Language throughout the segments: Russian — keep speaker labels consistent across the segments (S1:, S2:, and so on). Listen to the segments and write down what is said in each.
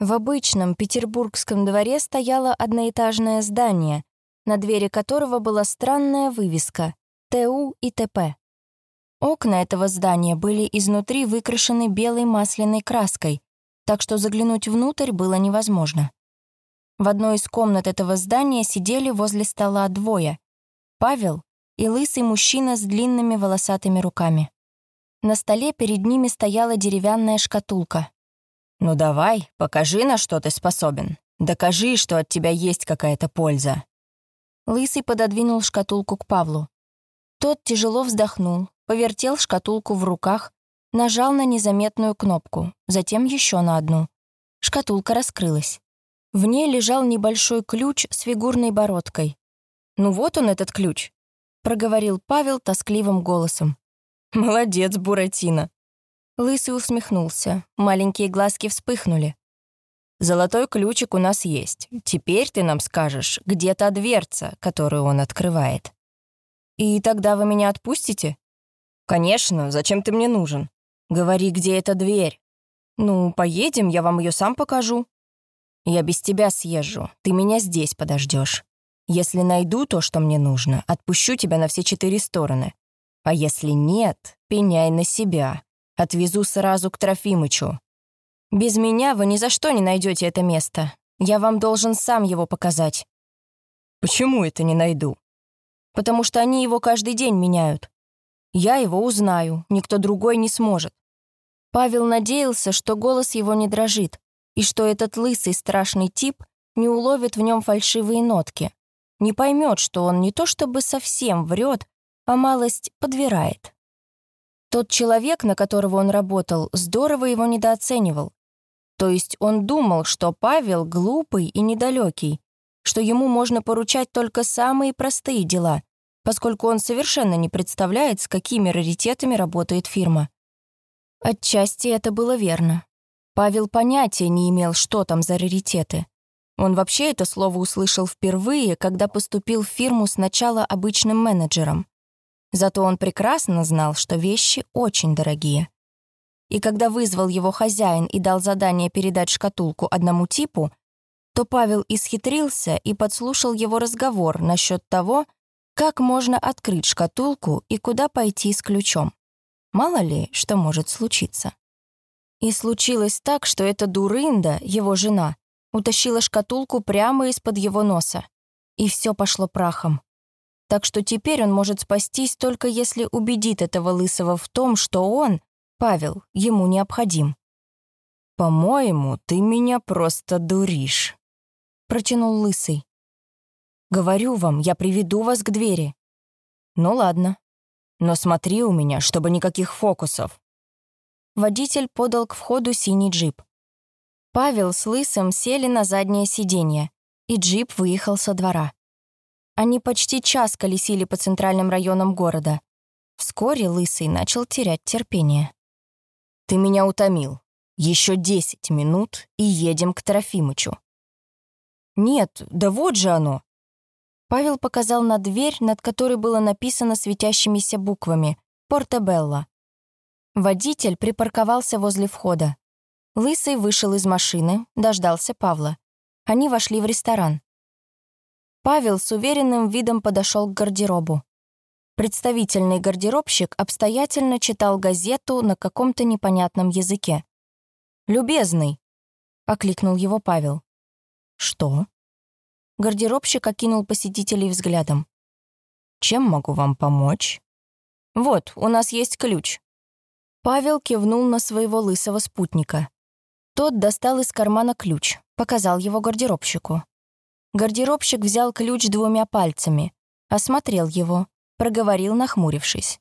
S1: В обычном петербургском дворе стояло одноэтажное здание, на двери которого была странная вывеска «ТУ и ТП». Окна этого здания были изнутри выкрашены белой масляной краской, так что заглянуть внутрь было невозможно. В одной из комнат этого здания сидели возле стола двое — Павел и лысый мужчина с длинными волосатыми руками. На столе перед ними стояла деревянная шкатулка.
S2: «Ну давай, покажи, на что ты способен. Докажи, что от тебя есть какая-то польза».
S1: Лысый пододвинул шкатулку к Павлу. Тот тяжело вздохнул, повертел шкатулку в руках, нажал на незаметную кнопку, затем еще на одну. Шкатулка раскрылась. В ней лежал небольшой ключ с фигурной бородкой.
S2: «Ну вот он, этот ключ», — проговорил Павел тоскливым голосом.
S1: «Молодец, Буратино». Лысый усмехнулся, маленькие глазки вспыхнули.
S2: «Золотой ключик у нас есть. Теперь ты нам скажешь, где та дверца, которую он открывает».
S1: «И тогда вы меня отпустите?»
S2: «Конечно, зачем ты мне нужен? Говори, где эта дверь».
S1: «Ну, поедем, я вам ее сам покажу».
S2: Я без тебя съезжу, ты меня здесь подождешь. Если найду то, что мне нужно, отпущу тебя на все четыре стороны. А если нет, пеняй на себя. Отвезу сразу к Трофимычу.
S1: Без меня вы ни за что не найдете это место. Я вам должен сам его показать.
S2: Почему это не найду?
S1: Потому что они его каждый день меняют. Я его узнаю, никто другой не сможет. Павел надеялся, что голос его не дрожит, и что этот лысый страшный тип не уловит в нем фальшивые нотки, не поймет, что он не то чтобы совсем врет, а малость подвирает. Тот человек, на которого он работал, здорово его недооценивал. То есть он думал, что Павел глупый и недалекий, что ему можно поручать только самые простые дела, поскольку он совершенно не представляет, с какими раритетами работает фирма. Отчасти это было верно. Павел понятия не имел, что там за раритеты. Он вообще это слово услышал впервые, когда поступил в фирму сначала обычным менеджером. Зато он прекрасно знал, что вещи очень дорогие. И когда вызвал его хозяин и дал задание передать шкатулку одному типу, то Павел исхитрился и подслушал его разговор насчет того, как можно открыть шкатулку и куда пойти с ключом. Мало ли, что может случиться. И случилось так, что эта дурында, его жена, утащила шкатулку прямо из-под его носа. И все пошло прахом. Так что теперь он может спастись только если убедит этого лысого в том, что он, Павел, ему необходим.
S2: «По-моему, ты меня просто дуришь», — протянул лысый.
S1: «Говорю вам, я приведу вас к двери».
S2: «Ну ладно. Но смотри у меня, чтобы никаких фокусов
S1: водитель подал к входу синий джип. Павел с Лысым сели на заднее сиденье, и джип выехал со двора. Они почти час колесили по центральным районам города. Вскоре Лысый начал терять терпение.
S2: «Ты меня утомил. Еще десять минут, и едем к Трофимычу».
S1: «Нет, да вот же оно!» Павел показал на дверь, над которой было написано светящимися буквами «Портабелла». Водитель припарковался возле входа. Лысый вышел из машины, дождался Павла. Они вошли в ресторан. Павел с уверенным видом подошел к гардеробу. Представительный гардеробщик обстоятельно читал газету на каком-то непонятном языке. «Любезный», — окликнул его Павел.
S2: «Что?»
S1: Гардеробщик окинул посетителей взглядом.
S2: «Чем могу вам помочь?»
S1: «Вот, у нас есть ключ. Павел кивнул на своего лысого спутника. Тот достал из кармана ключ, показал его гардеробщику. Гардеробщик взял ключ двумя пальцами, осмотрел его, проговорил, нахмурившись.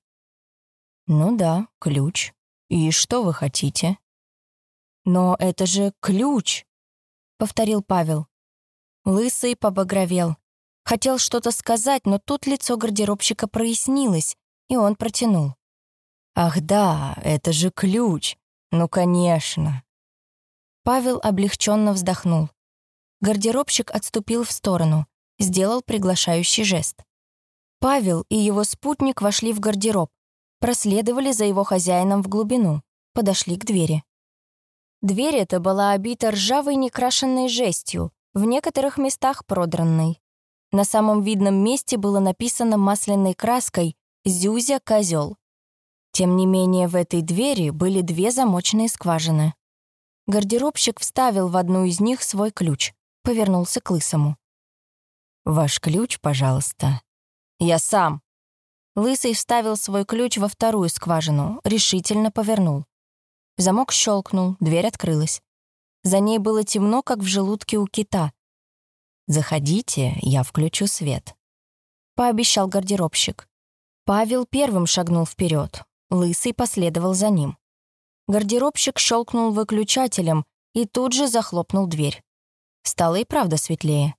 S2: «Ну да, ключ. И что вы хотите?»
S1: «Но это же ключ!» — повторил Павел. Лысый побагровел. Хотел что-то сказать, но тут лицо гардеробщика прояснилось, и он протянул.
S2: «Ах да, это же ключ! Ну, конечно!»
S1: Павел облегченно вздохнул. Гардеробщик отступил в сторону, сделал приглашающий жест. Павел и его спутник вошли в гардероб, проследовали за его хозяином в глубину, подошли к двери. Дверь эта была обита ржавой некрашенной жестью, в некоторых местах продранной. На самом видном месте было написано масляной краской «Зюзя козел». Тем не менее, в этой двери были две замочные скважины. Гардеробщик вставил в одну из них свой ключ, повернулся к Лысому.
S2: «Ваш ключ, пожалуйста».
S1: «Я сам». Лысый вставил свой ключ во вторую скважину, решительно повернул. Замок щелкнул, дверь открылась. За ней было темно, как в желудке у кита.
S2: «Заходите, я включу свет», —
S1: пообещал гардеробщик. Павел первым шагнул вперед, Лысый последовал за ним. Гардеробщик щелкнул выключателем и тут же захлопнул дверь. Стало и правда светлее.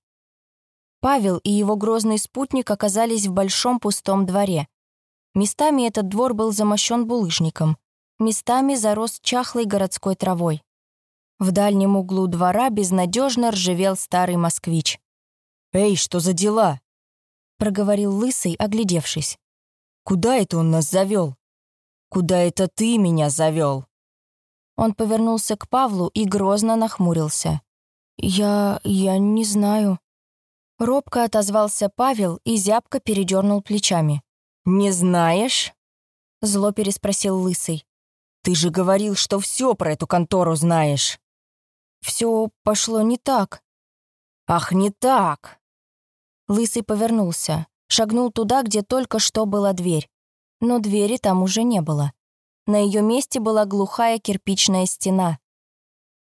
S1: Павел и его грозный спутник оказались в большом пустом дворе. Местами этот двор был замощен булыжником, местами зарос чахлой городской травой. В дальнем углу двора безнадежно ржавел старый москвич.
S3: «Эй, что за дела?»
S1: — проговорил Лысый, оглядевшись.
S3: «Куда это он нас завел? Куда это ты меня завел?»
S1: Он повернулся к Павлу и грозно нахмурился. «Я... я не знаю». Робко отозвался Павел и зябко передернул плечами.
S3: «Не знаешь?»
S1: Зло переспросил Лысый.
S3: «Ты же говорил, что все про эту контору знаешь».
S1: Все пошло не так».
S3: «Ах, не так!»
S1: Лысый повернулся, шагнул туда, где только что была дверь но двери там уже не было. На ее месте была глухая кирпичная стена.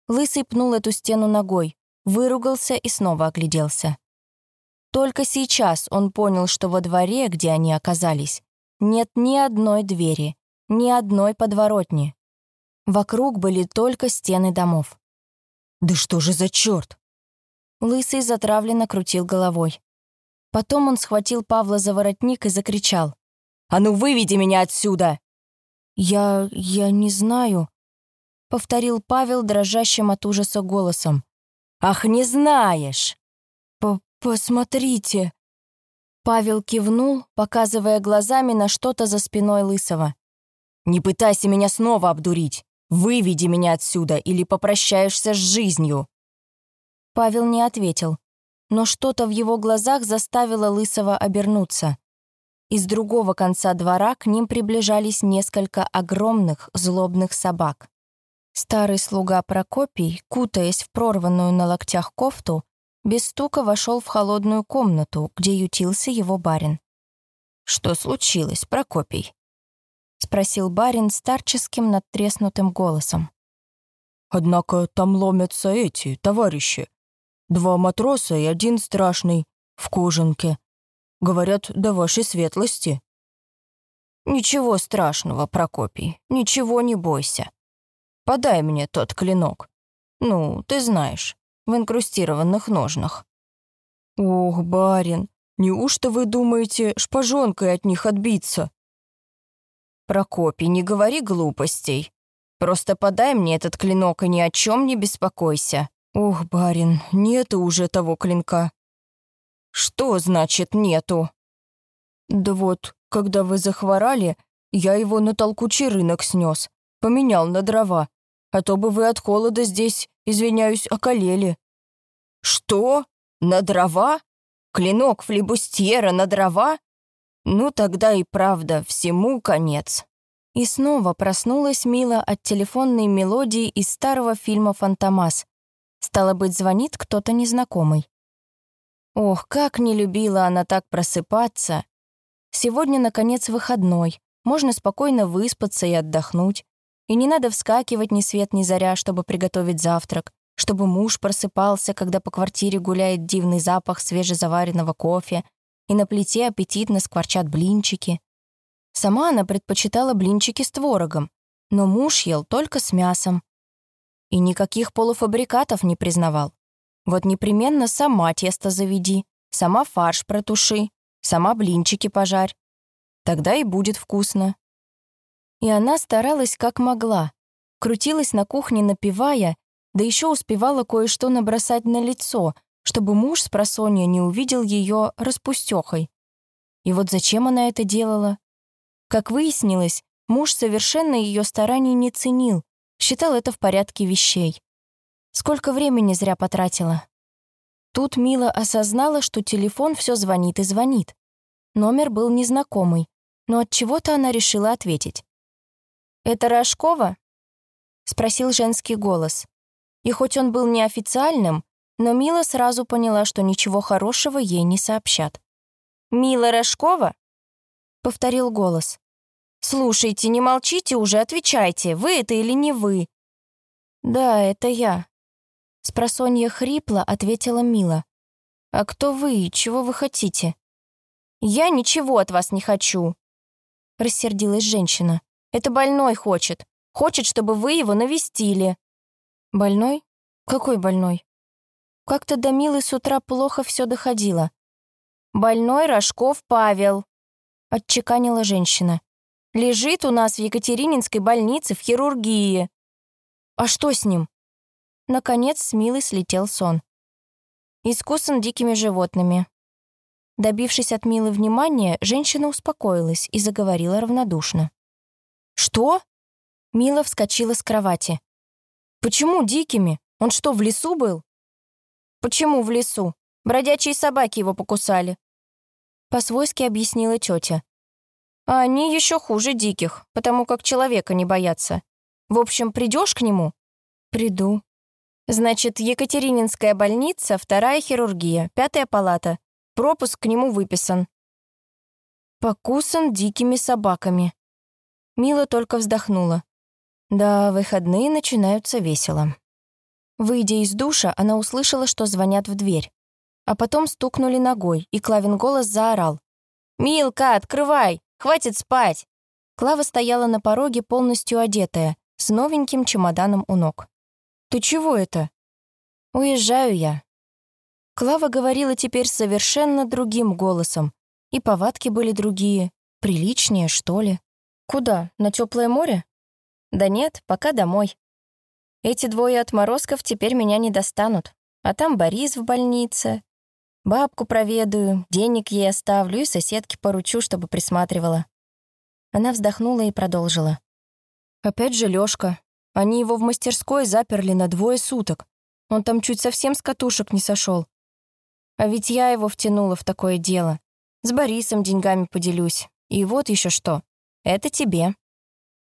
S1: Лысый пнул эту стену ногой, выругался и снова огляделся. Только сейчас он понял, что во дворе, где они оказались, нет ни одной двери, ни одной подворотни. Вокруг были только стены домов.
S3: «Да что же за черт?
S1: Лысый затравленно крутил головой. Потом он схватил Павла за воротник и закричал.
S3: А ну выведи меня отсюда!»
S1: «Я... я не знаю», — повторил Павел дрожащим от ужаса голосом.
S3: «Ах, не знаешь!»
S1: П «Посмотрите!» Павел кивнул, показывая глазами на что-то за спиной Лысого.
S3: «Не пытайся меня снова обдурить! Выведи меня отсюда или попрощаешься с жизнью!»
S1: Павел не ответил, но что-то в его глазах заставило Лысого обернуться. Из другого конца двора к ним приближались несколько огромных злобных собак. Старый слуга Прокопий, кутаясь в прорванную на локтях кофту, без стука вошел в холодную комнату, где ютился его барин. «Что случилось, Прокопий?» — спросил барин старческим надтреснутым голосом.
S3: «Однако там ломятся эти, товарищи. Два матроса и один страшный, в кожанке. Говорят, до вашей светлости».
S1: «Ничего страшного, Прокопий, ничего не бойся. Подай мне тот клинок. Ну, ты знаешь, в инкрустированных ножнах».
S3: «Ох, барин, неужто вы думаете шпажонкой от них отбиться?»
S1: «Прокопий, не говори глупостей. Просто подай мне этот клинок и ни о чем не беспокойся».
S3: «Ох, барин, нету уже того клинка.
S1: «Что значит нету?»
S3: «Да вот, когда вы захворали, я его на толкучий рынок снес, поменял на дрова, а то бы вы от холода здесь, извиняюсь, околели».
S1: «Что? На дрова? Клинок флебустьера на дрова? Ну тогда и правда, всему конец». И снова проснулась Мила от телефонной мелодии из старого фильма «Фантомас». Стало быть, звонит кто-то незнакомый. Ох, как не любила она так просыпаться. Сегодня, наконец, выходной. Можно спокойно выспаться и отдохнуть. И не надо вскакивать ни свет ни заря, чтобы приготовить завтрак, чтобы муж просыпался, когда по квартире гуляет дивный запах свежезаваренного кофе, и на плите аппетитно скворчат блинчики. Сама она предпочитала блинчики с творогом, но муж ел только с мясом. И никаких полуфабрикатов не признавал. Вот непременно сама тесто заведи, сама фарш протуши, сама блинчики пожарь. Тогда и будет вкусно. И она старалась как могла. Крутилась на кухне, напивая, да еще успевала кое-что набросать на лицо, чтобы муж с просонья не увидел ее распустехой. И вот зачем она это делала? Как выяснилось, муж совершенно ее стараний не ценил, Считал это в порядке вещей. Сколько времени зря потратила. Тут Мила осознала, что телефон все звонит и звонит. Номер был незнакомый, но от чего-то она решила ответить. «Это Рожкова?» — спросил женский голос. И хоть он был неофициальным, но Мила сразу поняла, что ничего хорошего ей не сообщат. «Мила Рожкова?» — повторил голос. «Слушайте, не молчите уже, отвечайте, вы это или не вы?» «Да, это я», — спросонья хрипло ответила Мила. «А кто вы и чего вы хотите?» «Я ничего от вас не хочу», — рассердилась женщина. «Это больной хочет. Хочет, чтобы вы его навестили». «Больной? Какой больной?» Как-то до Милы с утра плохо все доходило. «Больной Рожков Павел», — отчеканила женщина. «Лежит у нас в Екатерининской больнице в хирургии». «А что с ним?» Наконец с Милы слетел сон. Искусан дикими животными. Добившись от Милы внимания, женщина успокоилась и заговорила равнодушно. «Что?» Мила вскочила с кровати. «Почему дикими? Он что, в лесу был?» «Почему в лесу? Бродячие собаки его покусали». По-свойски объяснила тетя. «А они еще хуже диких, потому как человека не боятся. В общем, придешь к нему?» «Приду». «Значит, Екатерининская больница, вторая хирургия, пятая палата. Пропуск к нему выписан. Покусан дикими собаками. Мила только вздохнула. Да, выходные начинаются весело. Выйдя из душа, она услышала, что звонят в дверь. А потом стукнули ногой, и Клавин голос заорал. «Милка, открывай! Хватит спать!» Клава стояла на пороге, полностью одетая, с новеньким чемоданом у ног. «Ты чего это?» «Уезжаю я», Клава говорила теперь совершенно другим голосом. И повадки были другие, приличнее, что ли. Куда? На теплое море? Да нет, пока домой. Эти двое отморозков теперь меня не достанут. А там Борис в больнице. Бабку проведаю, денег ей оставлю и соседке поручу, чтобы присматривала. Она вздохнула и продолжила. Опять же Лёшка. Они его в мастерской заперли на двое суток. Он там чуть совсем с катушек не сошел. А ведь я его втянула в такое дело. С Борисом деньгами поделюсь. И вот еще что. Это тебе».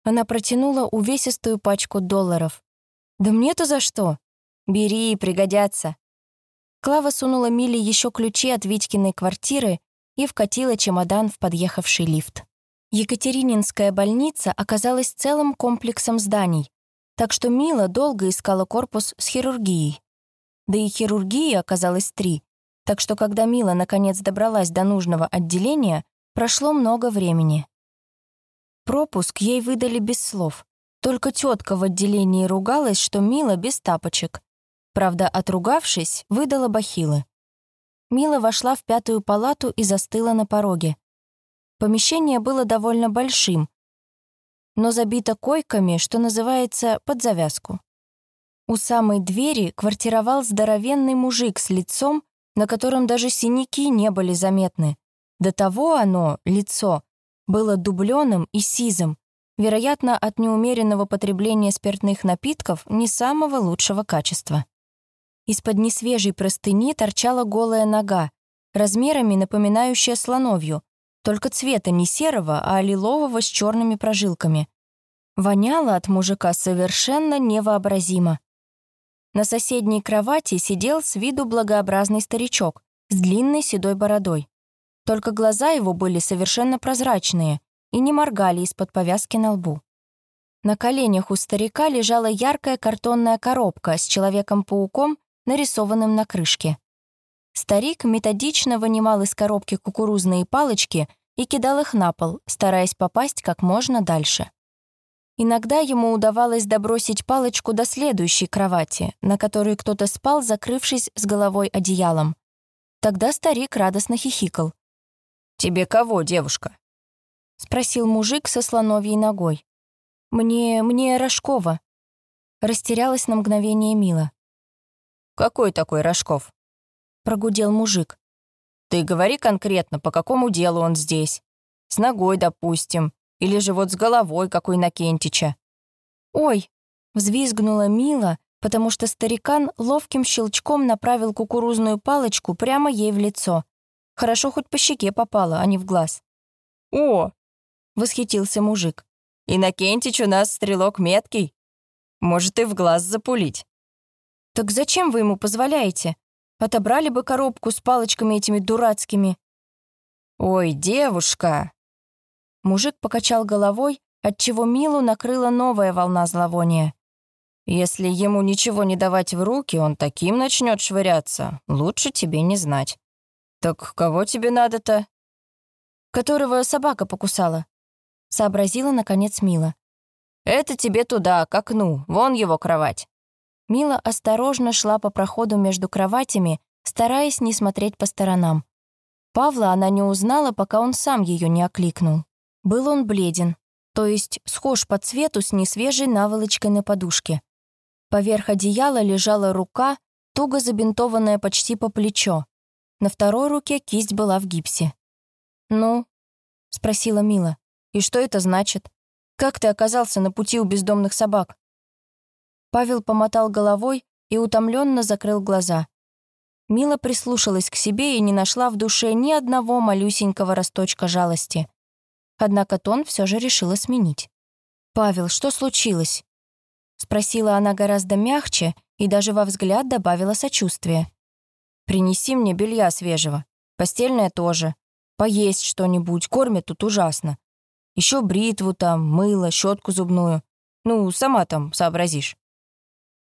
S1: Она протянула увесистую пачку долларов. «Да мне-то за что? Бери, пригодятся». Клава сунула Миле еще ключи от Витькиной квартиры и вкатила чемодан в подъехавший лифт. Екатерининская больница оказалась целым комплексом зданий, так что Мила долго искала корпус с хирургией. Да и хирургии оказалось три, так что когда Мила наконец добралась до нужного отделения, прошло много времени. Пропуск ей выдали без слов. Только тетка в отделении ругалась, что Мила без тапочек. Правда, отругавшись, выдала бахилы. Мила вошла в пятую палату и застыла на пороге. Помещение было довольно большим, но забито койками, что называется, под завязку. У самой двери квартировал здоровенный мужик с лицом, на котором даже синяки не были заметны. До того оно, лицо, было дубленым и сизым, вероятно, от неумеренного потребления спиртных напитков не самого лучшего качества. Из-под несвежей простыни торчала голая нога, размерами напоминающая слоновью, только цвета не серого, а лилового с черными прожилками. Воняло от мужика совершенно невообразимо. На соседней кровати сидел с виду благообразный старичок с длинной седой бородой. Только глаза его были совершенно прозрачные и не моргали из-под повязки на лбу. На коленях у старика лежала яркая картонная коробка с Человеком-пауком, нарисованным на крышке. Старик методично вынимал из коробки кукурузные палочки и кидал их на пол, стараясь попасть как можно дальше. Иногда ему удавалось добросить палочку до следующей кровати, на которой кто-то спал, закрывшись с головой одеялом. Тогда старик радостно хихикал. «Тебе кого, девушка?» — спросил мужик со слоновьей ногой. «Мне... мне Рожкова». Растерялась на мгновение Мила. «Какой такой Рожков?» — прогудел мужик. «Ты говори конкретно, по какому делу он здесь. С ногой, допустим. Или же вот с головой, какой Накентича. «Ой!» Взвизгнула Мила, потому что старикан ловким щелчком направил кукурузную палочку прямо ей в лицо. Хорошо хоть по щеке попала, а не в глаз.
S2: «О!»
S1: — восхитился мужик.
S2: «Иннокентич у нас стрелок меткий. Может и в глаз запулить».
S1: «Так зачем вы ему позволяете? Отобрали бы коробку с палочками этими дурацкими».
S2: «Ой, девушка!»
S1: Мужик покачал головой, отчего Милу накрыла новая волна зловония.
S2: «Если ему ничего не давать в руки, он таким начнет швыряться. Лучше тебе не знать. Так кого тебе надо-то?»
S1: «Которого собака покусала», — сообразила, наконец, Мила.
S2: «Это тебе туда, к окну. Вон его кровать».
S1: Мила осторожно шла по проходу между кроватями, стараясь не смотреть по сторонам. Павла она не узнала, пока он сам ее не окликнул. Был он бледен, то есть схож по цвету с несвежей наволочкой на подушке. Поверх одеяла лежала рука, туго забинтованная почти по плечо. На второй руке кисть была в гипсе.
S2: «Ну?»
S1: — спросила Мила. «И что это значит? Как ты оказался на пути у бездомных собак?» Павел помотал головой и утомленно закрыл глаза. Мила прислушалась к себе и не нашла в душе ни одного малюсенького росточка жалости. Однако тон все же решила сменить. «Павел, что случилось?» Спросила она гораздо мягче и даже во взгляд добавила сочувствие. «Принеси мне белья свежего. Постельное тоже. Поесть что-нибудь, кормят тут ужасно. Еще бритву там, мыло, щетку зубную. Ну, сама там сообразишь».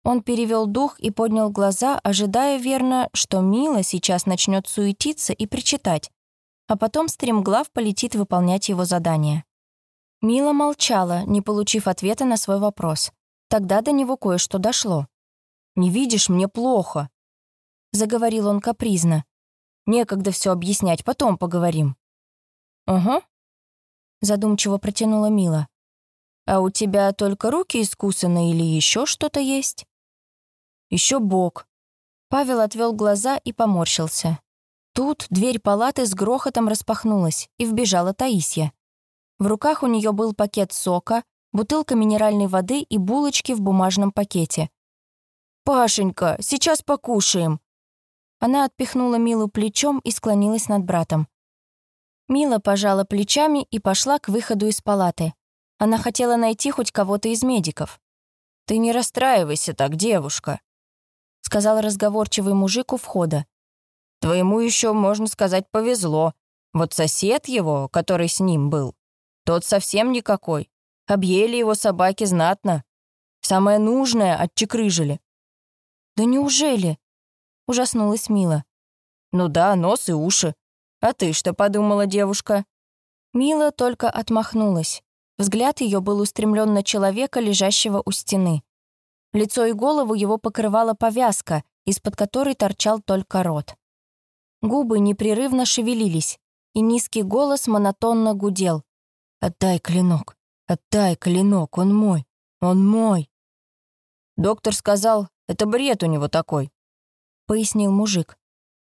S1: Он перевел дух и поднял глаза, ожидая верно, что Мила сейчас начнет суетиться и причитать, а потом стремглав полетит выполнять его задание. Мила молчала, не получив ответа на свой вопрос. Тогда до него кое-что дошло. «Не видишь, мне плохо», — заговорил он капризно. «Некогда все объяснять, потом поговорим».
S2: «Угу», —
S1: задумчиво протянула Мила. «А у тебя только руки искусаны или еще что-то есть?» Еще бок. Павел отвел глаза и поморщился. Тут дверь палаты с грохотом распахнулась, и вбежала Таисия. В руках у нее был пакет сока, бутылка минеральной воды и булочки в бумажном пакете. «Пашенька, сейчас покушаем!» Она отпихнула Милу плечом и склонилась над братом. Мила пожала плечами и пошла к выходу из палаты. Она хотела найти хоть кого-то из медиков.
S2: «Ты не расстраивайся так, девушка», —
S1: сказал разговорчивый мужик у входа.
S2: «Твоему еще, можно сказать, повезло. Вот сосед его, который с ним был, тот совсем никакой. Объели его собаки знатно. Самое нужное отчекрыжили».
S1: «Да неужели?» — ужаснулась Мила.
S2: «Ну да, нос и уши. А ты что подумала, девушка?»
S1: Мила только отмахнулась. Взгляд ее был устремлен на человека, лежащего у стены. Лицо и голову его покрывала повязка, из-под которой торчал только рот. Губы непрерывно шевелились, и низкий голос монотонно гудел. «Отдай клинок! Отдай клинок! Он мой! Он мой!»
S2: «Доктор сказал, это бред у него такой», — пояснил мужик.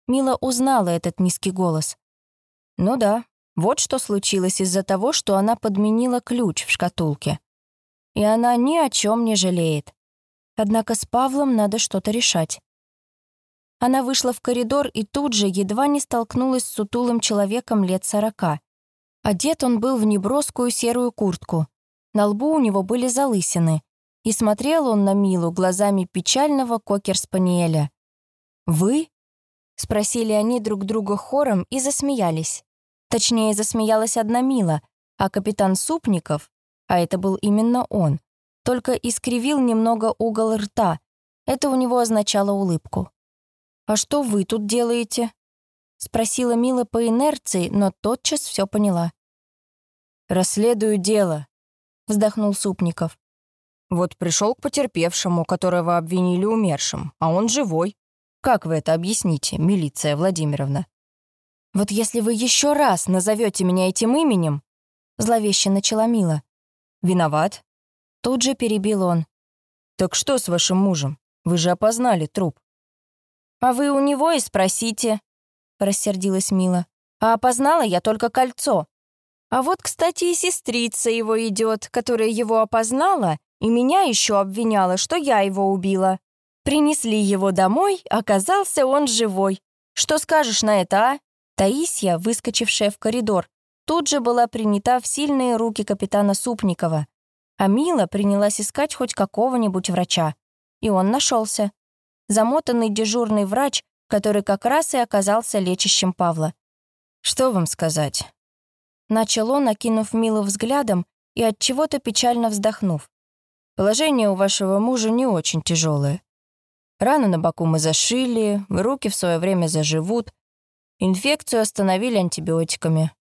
S1: Мила узнала этот низкий голос.
S2: Ну да, вот что случилось из-за того, что она подменила ключ в шкатулке.
S1: И она ни о чем не жалеет. Однако с Павлом надо что-то решать. Она вышла в коридор и тут же едва не столкнулась с сутулым человеком лет сорока. Одет он был в неброскую серую куртку. На лбу у него были залысины. И смотрел он на Милу глазами печального кокер-спаниеля. «Вы?» — спросили они друг друга хором и засмеялись. Точнее, засмеялась одна Мила, а капитан Супников, а это был именно он, только искривил немного угол рта. Это у него означало улыбку. «А что вы тут делаете?» — спросила Мила по инерции, но тотчас все поняла.
S2: «Расследую дело», — вздохнул Супников. «Вот пришел к потерпевшему, которого обвинили умершим, а он живой. Как вы это объясните, милиция Владимировна?»
S1: «Вот если вы еще раз назовете меня этим именем...» Зловеще начала Мила.
S2: «Виноват?»
S1: Тут же перебил он.
S2: «Так что с вашим мужем? Вы же опознали труп».
S1: «А вы у него и спросите», — рассердилась Мила. «А опознала я только кольцо. А вот, кстати, и сестрица его идет, которая его опознала и меня еще обвиняла, что я его убила. Принесли его домой, оказался он живой. Что скажешь на это, а?» Таисия, выскочившая в коридор, тут же была принята в сильные руки капитана Супникова. А Мила принялась искать хоть какого-нибудь врача. И он нашелся. Замотанный дежурный врач, который как раз и оказался лечащим Павла.
S2: «Что вам сказать?»
S1: Начал он, окинув Милу взглядом и от чего то печально вздохнув.
S2: «Положение у вашего мужа не очень тяжелое. Рану на боку мы зашили, руки в свое время заживут. Инфекцию остановили антибиотиками.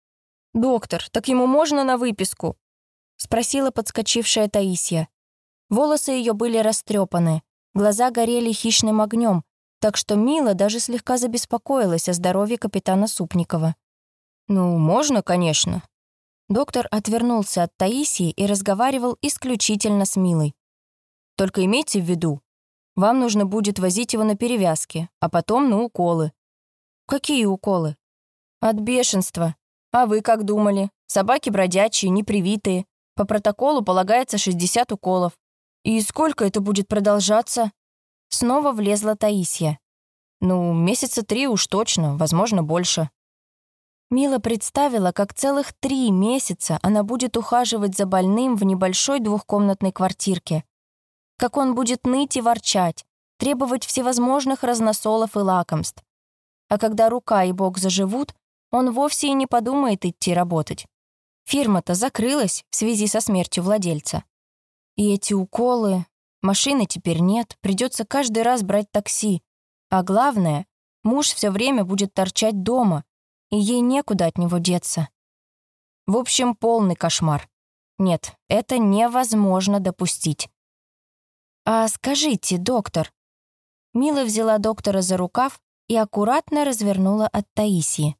S1: «Доктор, так ему можно на выписку?» — спросила подскочившая Таисия. Волосы ее были растрепаны, глаза горели хищным огнем, так что Мила даже слегка забеспокоилась о здоровье капитана Супникова.
S2: «Ну, можно, конечно».
S1: Доктор отвернулся от Таисии и разговаривал исключительно с Милой.
S2: «Только имейте в виду, вам нужно будет возить его на перевязки, а потом на уколы».
S1: «Какие уколы?»
S2: «От бешенства. А вы как думали? Собаки бродячие, непривитые. По протоколу полагается 60 уколов. И сколько это будет продолжаться?»
S1: Снова влезла Таисия.
S2: «Ну, месяца три уж точно, возможно, больше».
S1: Мила представила, как целых три месяца она будет ухаживать за больным в небольшой двухкомнатной квартирке. Как он будет ныть и ворчать, требовать всевозможных разносолов и лакомств. А когда рука и бок заживут, он вовсе и не подумает идти работать. Фирма-то закрылась в связи со смертью владельца. И эти уколы... Машины теперь нет, придется каждый раз брать такси. А главное, муж все время будет торчать дома, и ей некуда от него деться. В общем, полный кошмар. Нет, это невозможно допустить. «А скажите, доктор...» Мила взяла доктора за рукав и аккуратно развернула от Таисии.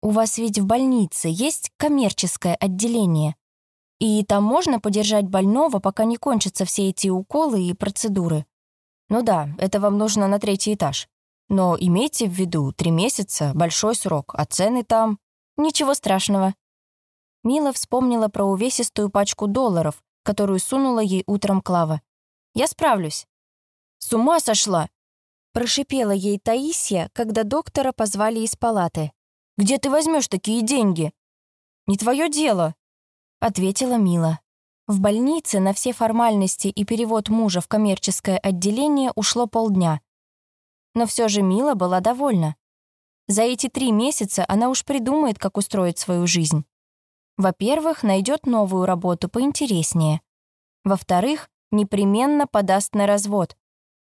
S1: «У вас ведь в больнице есть коммерческое отделение, и там можно подержать больного, пока не кончатся все эти уколы и процедуры. Ну да, это вам нужно на третий этаж. Но имейте в виду, три месяца — большой срок, а цены там... Ничего страшного». Мила вспомнила про увесистую пачку долларов, которую сунула ей утром Клава. «Я справлюсь». «С ума сошла!» Прошипела ей Таисия, когда доктора позвали из палаты. «Где ты возьмешь такие деньги?» «Не твое дело», — ответила Мила. В больнице на все формальности и перевод мужа в коммерческое отделение ушло полдня. Но все же Мила была довольна. За эти три месяца она уж придумает, как устроить свою жизнь. Во-первых, найдет новую работу поинтереснее. Во-вторых, непременно подаст на развод.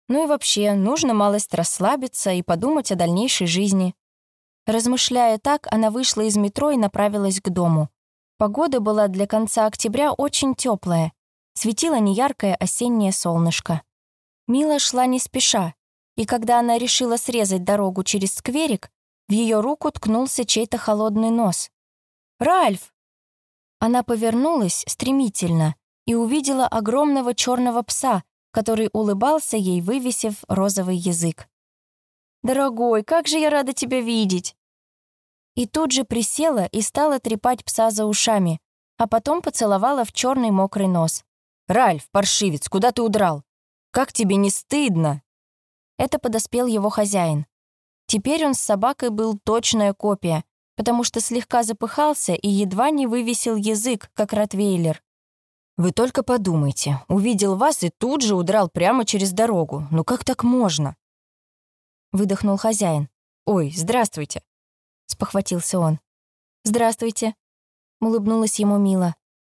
S1: Ну и вообще, нужно малость расслабиться и подумать о дальнейшей жизни. Размышляя так, она вышла из метро и направилась к дому. Погода была для конца октября очень теплая. Светило неяркое осеннее солнышко. Мила шла не спеша, и когда она решила срезать дорогу через скверик, в ее руку ткнулся чей-то холодный нос. «Ральф!» Она повернулась стремительно и увидела огромного черного пса, который улыбался ей, вывесив розовый язык. «Дорогой, как же я рада тебя видеть!» И тут же присела и стала трепать пса за ушами, а потом поцеловала в черный мокрый нос.
S2: «Ральф, паршивец, куда ты удрал? Как тебе не стыдно?»
S1: Это подоспел его хозяин. Теперь он с собакой был точная копия, потому что слегка запыхался и едва не вывесил язык, как ротвейлер.
S2: «Вы только подумайте, увидел вас и тут же удрал прямо через дорогу. Ну как так можно?»
S1: Выдохнул хозяин.
S2: «Ой, здравствуйте!»
S1: Спохватился он. «Здравствуйте!» Улыбнулась ему Мила.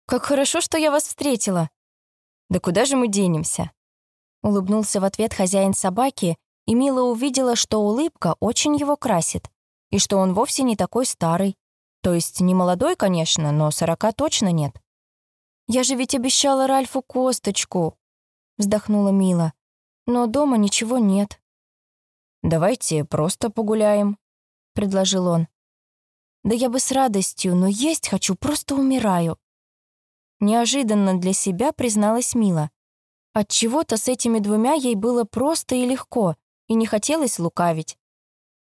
S1: «Как хорошо, что я вас встретила!»
S2: «Да куда же мы денемся?»
S1: Улыбнулся в ответ хозяин собаки, и Мила увидела, что улыбка очень его красит, и что он вовсе не такой старый. То есть не молодой, конечно, но сорока точно нет. «Я же ведь обещала Ральфу косточку», — вздохнула Мила. «Но дома ничего нет».
S2: «Давайте просто погуляем», — предложил он.
S1: «Да я бы с радостью, но есть хочу, просто умираю». Неожиданно для себя призналась Мила. Отчего-то с этими двумя ей было просто и легко, и не хотелось лукавить.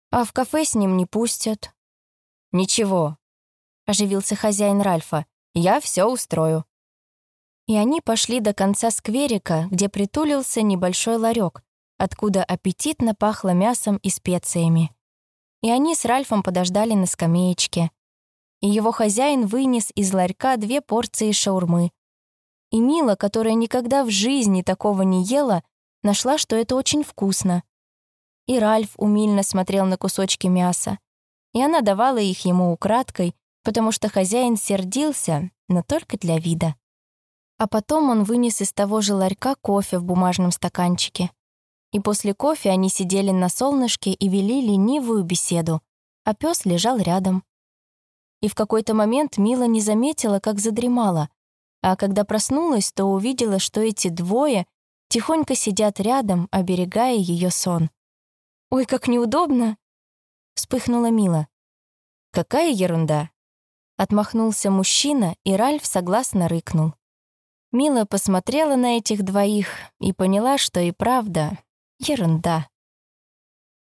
S1: А в кафе с ним не пустят.
S2: «Ничего», — оживился хозяин Ральфа, — «я все устрою».
S1: И они пошли до конца скверика, где притулился небольшой ларек, откуда аппетитно пахло мясом и специями. И они с Ральфом подождали на скамеечке. И его хозяин вынес из ларька две порции шаурмы. И Мила, которая никогда в жизни такого не ела, нашла, что это очень вкусно. И Ральф умильно смотрел на кусочки мяса. И она давала их ему украдкой, потому что хозяин сердился, но только для вида. А потом он вынес из того же ларька кофе в бумажном стаканчике. И после кофе они сидели на солнышке и вели ленивую беседу, а пес лежал рядом. И в какой-то момент Мила не заметила, как задремала, а когда проснулась, то увидела, что эти двое тихонько сидят рядом, оберегая ее сон. «Ой, как неудобно!» — вспыхнула Мила. «Какая ерунда!» Отмахнулся мужчина, и Ральф согласно рыкнул. Мила посмотрела на этих двоих и поняла, что и правда ерунда.